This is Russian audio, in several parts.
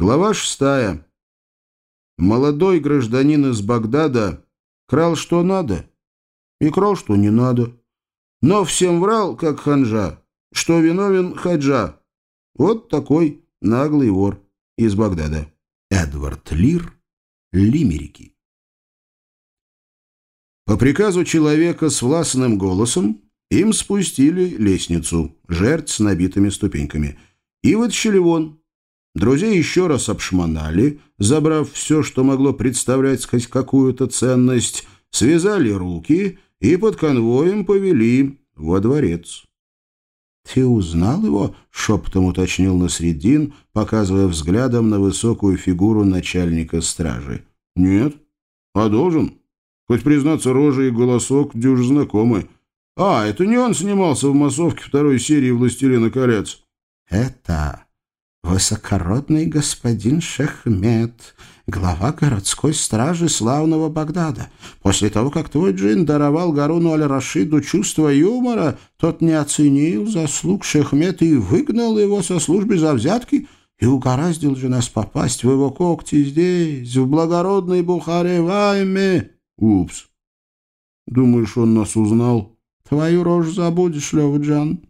Глава шестая. Молодой гражданин из Багдада крал что надо и крал что не надо. Но всем врал, как ханжа, что виновен хаджа. Вот такой наглый вор из Багдада. Эдвард Лир, Лимерики. По приказу человека с властным голосом им спустили лестницу, жертв с набитыми ступеньками, и вытащили вон, Друзей еще раз обшмонали, забрав все, что могло представлять хоть какую-то ценность, связали руки и под конвоем повели во дворец. «Ты узнал его?» — шепотом уточнил Насреддин, показывая взглядом на высокую фигуру начальника стражи. «Нет. А должен? Хоть, признаться, рожа и голосок дюж знакомы. А, это не он снимался в массовке второй серии «Властелина колец». «Это высокородный господин Шехмет, глава городской стражи славного Багдада. После того, как твой джин даровал Гаруну Аль-Рашиду чувство юмора, тот не оценил заслуг Шехмета и выгнал его со службы за взятки и угораздил же нас попасть в его когти здесь, в благородной Бухаре Вайме. Упс. Думаешь, он нас узнал? Твою рожь забудешь, Лёва-Джан.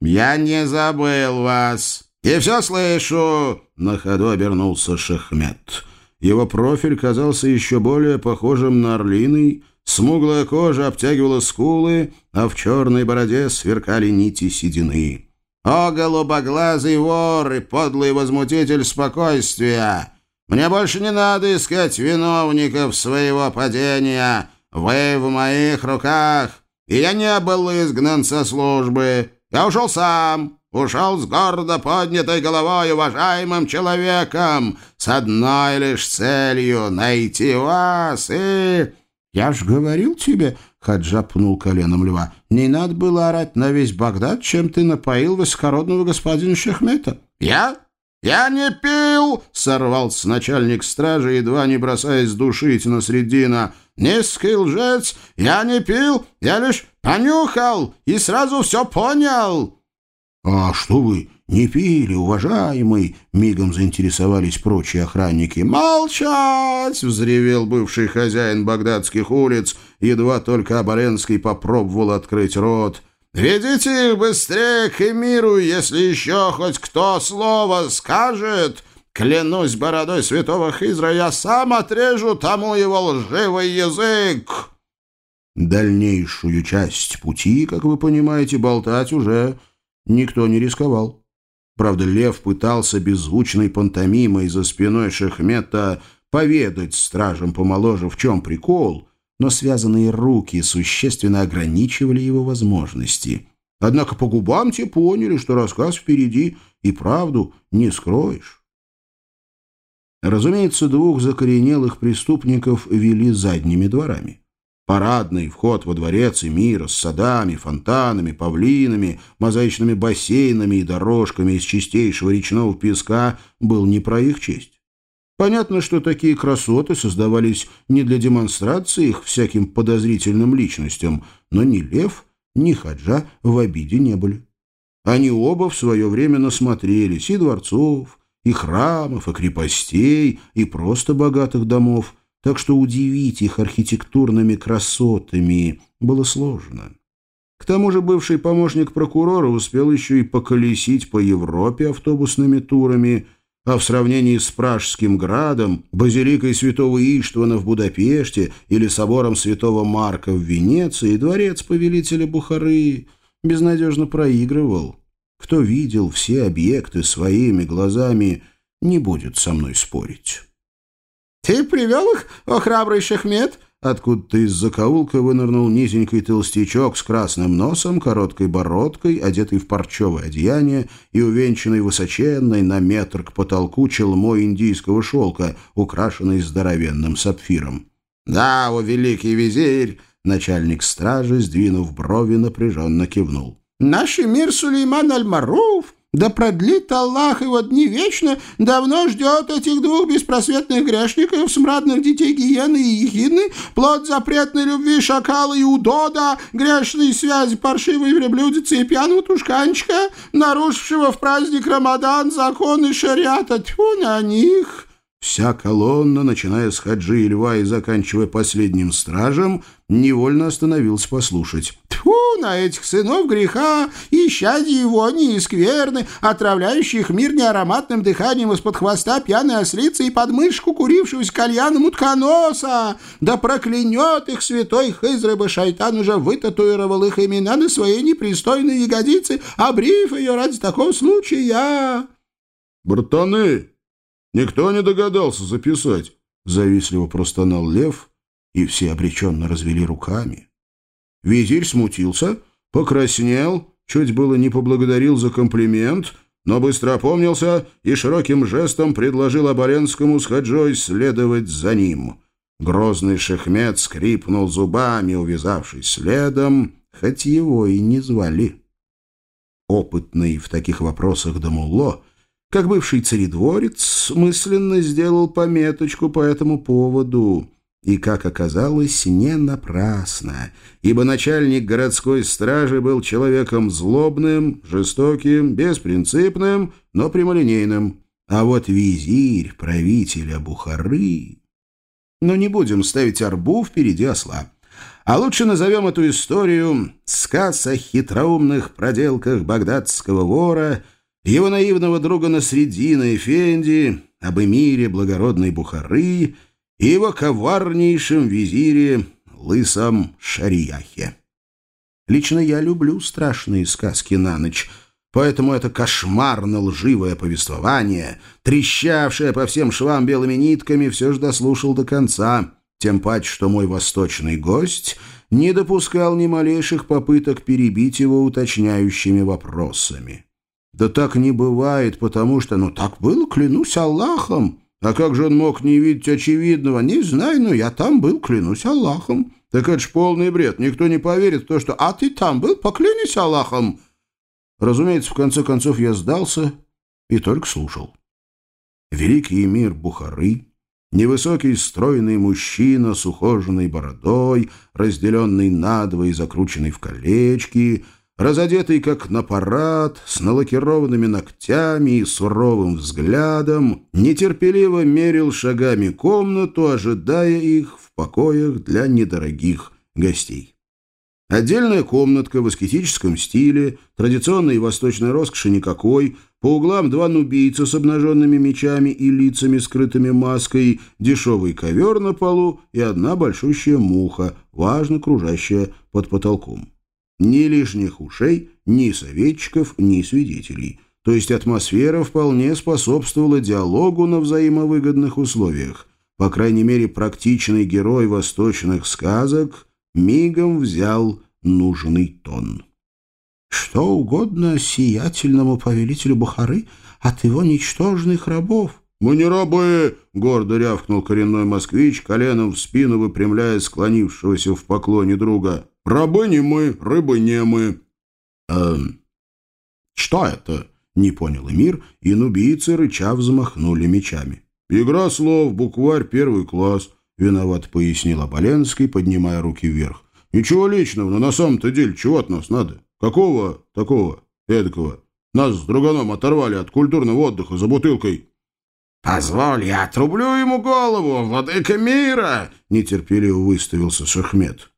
Я не забыл вас, «И все слышу!» — на ходу обернулся Шахмет. Его профиль казался еще более похожим на орлиный, смуглая кожа обтягивала скулы, а в черной бороде сверкали нити седины. «О, голубоглазый вор и подлый возмутитель спокойствия! Мне больше не надо искать виновников своего падения! Вы в моих руках, и я не был изгнан со службы! Я ушел сам!» Ушел с гордо поднятой головой уважаемым человеком с одной лишь целью — найти вас и...» «Я ж говорил тебе...» — Хаджа пнул коленом льва. «Не надо было орать на весь Багдад, чем ты напоил высокородного господина Шехмета». «Я? Я не пил!» — сорвался начальник стражи, едва не бросаясь душить на средина. «Низкий лжец! Я не пил! Я лишь понюхал и сразу все понял!» «А что вы, не пили, уважаемый?» — мигом заинтересовались прочие охранники. «Молчать!» — взревел бывший хозяин багдадских улиц, едва только Абаренский попробовал открыть рот. «Ведите их быстрее к эмиру, если еще хоть кто слово скажет!» Клянусь бородой святого Хизра, я сам отрежу тому его лживый язык!» Дальнейшую часть пути, как вы понимаете, болтать уже никто не рисковал. Правда, Лев пытался беззвучной пантомимой за спиной Шехмета поведать стражам помоложе, в чем прикол, но связанные руки существенно ограничивали его возможности. Однако по губам те поняли, что рассказ впереди, и правду не скроешь. Разумеется, двух закоренелых преступников вели задними дворами. Парадный вход во дворец Эмира с садами, фонтанами, павлинами, мозаичными бассейнами и дорожками из чистейшего речного песка был не про их честь. Понятно, что такие красоты создавались не для демонстрации их всяким подозрительным личностям, но ни Лев, ни Хаджа в обиде не были. Они оба в свое время насмотрелись и дворцов, и храмов, и крепостей, и просто богатых домов – так что удивить их архитектурными красотами было сложно. К тому же бывший помощник прокурора успел еще и поколесить по Европе автобусными турами, а в сравнении с Пражским градом, базиликой святого Иштвана в Будапеште или собором святого Марка в Венеции, дворец повелителя Бухары безнадежно проигрывал. Кто видел все объекты своими глазами, не будет со мной спорить. «Ты привел их, о храбрый шахмет?» Откуда-то из закоулка вынырнул низенький толстячок с красным носом, короткой бородкой, одетый в парчевое одеяние и увенчанный высоченной на метр к потолку челмой индийского шелка, украшенной здоровенным сапфиром. «Да, о великий визирь!» Начальник стражи, сдвинув брови, напряженно кивнул. «Наш эмир Сулейман Аль-Маруф Да продлит Аллах его дни вечно, давно ждет этих двух беспросветных грешников, смрадных детей гиены и ехидны, плод запретной любви шакала и удода, грешной связи паршивой верблюдицы и пьяного тушканчика, нарушившего в праздник Рамадан законы шариата. Тьфу на них!» Вся колонна, начиная с хаджи и льва и заканчивая последним стражем, невольно остановился послушать. На этих сынов греха, исчадье его не и скверны, отравляющих мир неароматным дыханием из-под хвоста пьяной ослицы и подмышку курившегося кальяном утконоса! Да проклянет их святой Хызрыба шайтан уже вытатуировал их имена на своей непристойной ягодице, обрив ее ради такого случая!» «Братаны!» Никто не догадался записать. Завистливо простонал лев, и все обреченно развели руками. Визирь смутился, покраснел, чуть было не поблагодарил за комплимент, но быстро опомнился и широким жестом предложил Абаленскому с Хаджой следовать за ним. Грозный шехмет скрипнул зубами, увязавшись следом, хоть его и не звали. Опытный в таких вопросах Дамулло как бывший царедворец, мысленно сделал пометочку по этому поводу. И, как оказалось, не напрасно, ибо начальник городской стражи был человеком злобным, жестоким, беспринципным, но прямолинейным. А вот визирь правителя Бухары... Но не будем ставить арбу впереди осла. А лучше назовем эту историю «Сказ о хитроумных проделках багдадского вора» его наивного друга Насредина Эфенди, об эмире благородной Бухары и его коварнейшем визире Лысом Шарияхе. Лично я люблю страшные сказки на ночь, поэтому это кошмарно-лживое повествование, трещавшее по всем швам белыми нитками, все же дослушал до конца, тем паче, что мой восточный гость не допускал ни малейших попыток перебить его уточняющими вопросами. Да так не бывает, потому что, ну так было, клянусь Аллахом. А как же он мог не видеть очевидного? Не знаю, но я там был, клянусь Аллахом. Так это ж полный бред. Никто не поверит в то, что «А ты там был? Поклянись Аллахом!» Разумеется, в конце концов я сдался и только слушал. Великий эмир Бухары, невысокий стройный мужчина с ухоженной бородой, разделенный надво и закрученный в колечки — разодетый как на парад, с налакированными ногтями и суровым взглядом, нетерпеливо мерил шагами комнату, ожидая их в покоях для недорогих гостей. Отдельная комнатка в аскетическом стиле, традиционной восточной роскоши никакой, по углам два нубийца с обнаженными мечами и лицами, скрытыми маской, дешевый ковер на полу и одна большущая муха, важно кружащая под потолком. Ни лишних ушей, ни советчиков, ни свидетелей. То есть атмосфера вполне способствовала диалогу на взаимовыгодных условиях. По крайней мере, практичный герой восточных сказок мигом взял нужный тон. «Что угодно сиятельному повелителю Бухары от его ничтожных рабов». «Мы не рабы!» — гордо рявкнул коренной москвич, коленом в спину выпрямляя склонившегося в поклоне друга. Рабы не мы, рыбы не мы. Эм, что это? Не понял Эмир, и нубийцы, рыча, взмахнули мечами. Игра слов, букварь, первый класс, виноват пояснил Оболенский, поднимая руки вверх. Ничего личного, но на самом-то деле чего от нас надо? Какого такого, эдакого? Нас с друганом оторвали от культурного отдыха за бутылкой. «Позволь, я отрублю ему голову, владыка мира!» — нетерпеливо выставился Шахмед.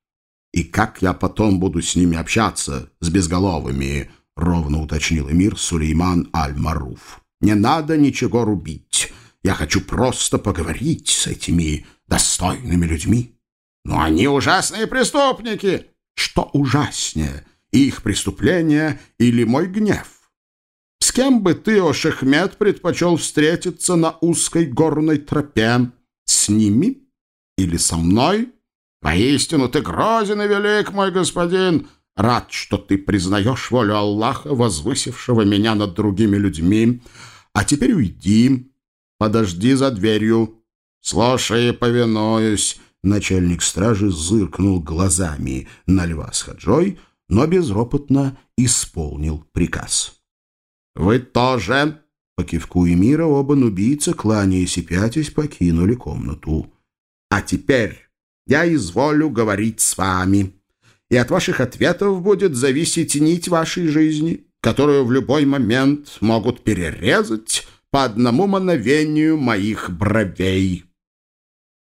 «И как я потом буду с ними общаться, с безголовыми?» — ровно уточнил эмир Сулейман Аль-Маруф. «Не надо ничего рубить. Я хочу просто поговорить с этими достойными людьми». «Но они ужасные преступники!» «Что ужаснее, их преступление или мой гнев?» С кем бы ты, о Шехмед, предпочел встретиться на узкой горной тропе? С ними или со мной?» Поистину ты грозен и велик, мой господин. Рад, что ты признаешь волю Аллаха, возвысившего меня над другими людьми. А теперь уйди, подожди за дверью. Слушай и повинуюсь. Начальник стражи зыркнул глазами на льва с хаджой, но безропотно исполнил приказ. Вы тоже?» По кивку Эмира оба нубийца, кланяясь и пятясь, покинули комнату. «А теперь я изволю говорить с вами, и от ваших ответов будет зависеть нить вашей жизни, которую в любой момент могут перерезать по одному мановению моих бровей».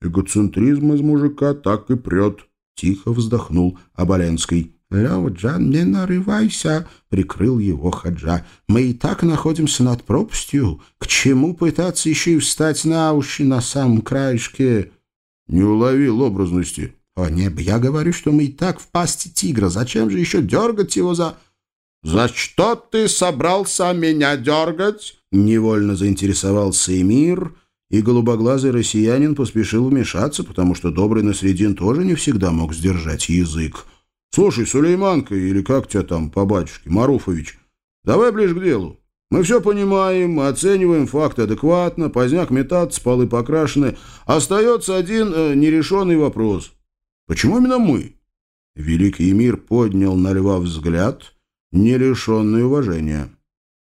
«Эгоцентризм из мужика так и прет», — тихо вздохнул Абаленский. «Лёва-джан, не нарывайся!» — прикрыл его хаджа. «Мы и так находимся над пропастью. К чему пытаться еще и встать на уши на самом краешке?» «Не уловил образности». «О, небо, я говорю, что мы и так в пасти тигра. Зачем же еще дергать его за...» «За что ты собрался меня дергать?» — невольно заинтересовался Эмир, и голубоглазый россиянин поспешил вмешаться, потому что добрый Насредин тоже не всегда мог сдержать язык. «Слушай, Сулейманка, или как тебя там по батюшке, Маруфович, давай ближе к делу. Мы все понимаем, оцениваем факты адекватно, поздняк метаться, полы покрашены. Остается один э, нерешенный вопрос. Почему именно мы?» Великий мир поднял на льва взгляд, не лишенный уважения.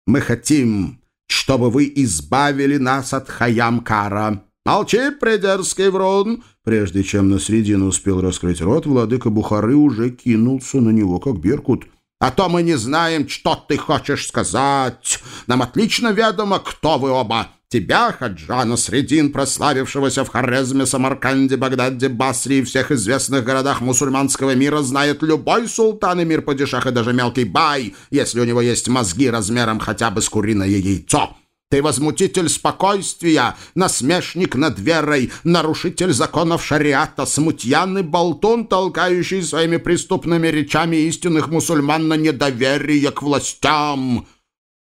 «Мы хотим, чтобы вы избавили нас от Хаямкара. Молчи, придерзкий врун!» Прежде чем на середину успел раскрыть рот, владыка Бухары уже кинулся на него, как беркут. «А то мы не знаем, что ты хочешь сказать. Нам отлично ведомо, кто вы оба. Тебя, Хаджана Средин, прославившегося в Хорезме, Самарканде, Багдаде, Басре и всех известных городах мусульманского мира, знает любой султан и мир падишах и даже мелкий бай, если у него есть мозги размером хотя бы с куриное яйцо». Ты возмутитель спокойствия, насмешник над верой, нарушитель законов шариата, смутьянный болтун, толкающий своими преступными речами истинных мусульман на недоверие к властям».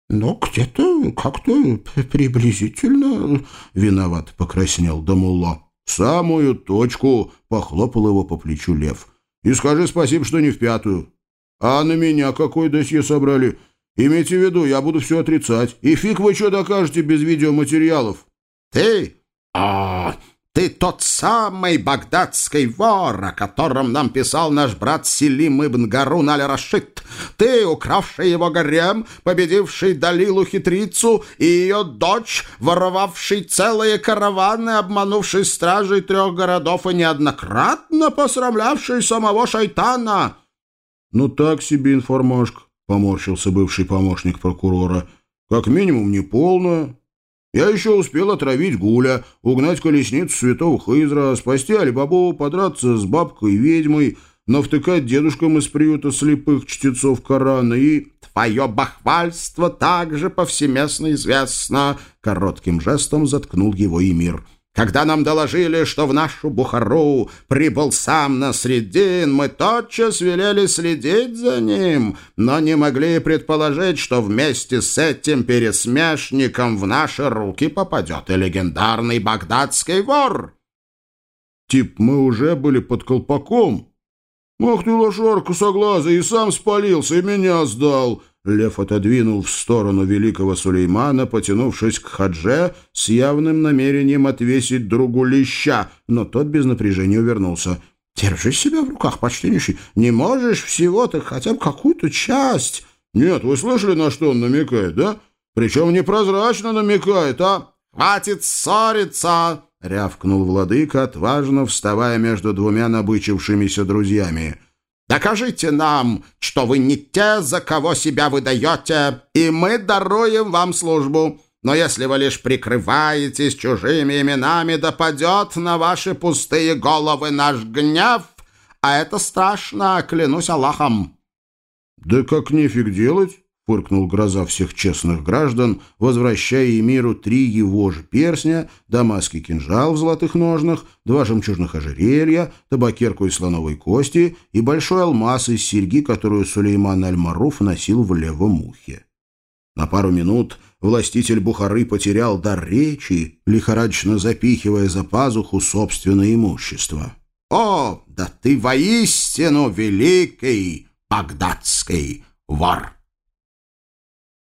«Но где-то как-то приблизительно...» — виноват покраснел Дамулло. «Самую точку!» — похлопал его по плечу Лев. «И скажи спасибо, что не в пятую. А на меня какой досье собрали? Имейте в виду, я буду все отрицать. И фиг вы что докажете без видеоматериалов. Ты? А, ты тот самый багдадский вор, о котором нам писал наш брат Селим ибн Гарун аль-Рашид. Ты, укравший его гарем, победивший Далилу хитрицу и ее дочь, воровавший целые караваны, обманувший стражей трех городов и неоднократно посрамлявший самого шайтана. Ну так себе информашка. — поморщился бывший помощник прокурора. «Как минимум неполная. Я еще успел отравить Гуля, угнать колесницу святого Хызра, спасти Алибабу, подраться с бабкой-ведьмой, навтыкать дедушкам из приюта слепых чтецов Корана и...» «Твое бахвальство также повсеместно известно!» Коротким жестом заткнул его Эмир. Когда нам доложили, что в нашу Бухару прибыл сам Насреддин, мы тотчас велели следить за ним, но не могли предположить, что вместе с этим пересмешником в наши руки попадет и легендарный багдадский вор. Тип, мы уже были под колпаком. Ах ты, лошарка соглаза, и сам спалился, и меня сдал. Лев отодвинул в сторону великого Сулеймана, потянувшись к хадже с явным намерением отвесить другу леща, но тот без напряжения увернулся. «Держи себя в руках, почтеннейший. Не можешь всего-то хотя бы какую-то часть». «Нет, вы слышали, на что он намекает, да? Причем непрозрачно намекает, а...» «Хватит ссориться!» — рявкнул владыка, отважно вставая между двумя набычившимися друзьями. Докажите нам, что вы не те, за кого себя выдаете, и мы даруем вам службу. Но если вы лишь прикрываетесь чужими именами, да падет на ваши пустые головы наш гнев, а это страшно, клянусь Аллахом». «Да как нефиг делать?» — фыркнул гроза всех честных граждан, возвращая миру три его же персня, дамасский кинжал в золотых ножнах, два жемчужных ожерелья, табакерку из слоновой кости и большой алмаз из серьги, которую Сулейман Аль-Маруф носил в левом ухе. На пару минут властитель Бухары потерял дар речи, лихорадочно запихивая за пазуху собственное имущество. «О, да ты воистину великий багдадский вор!»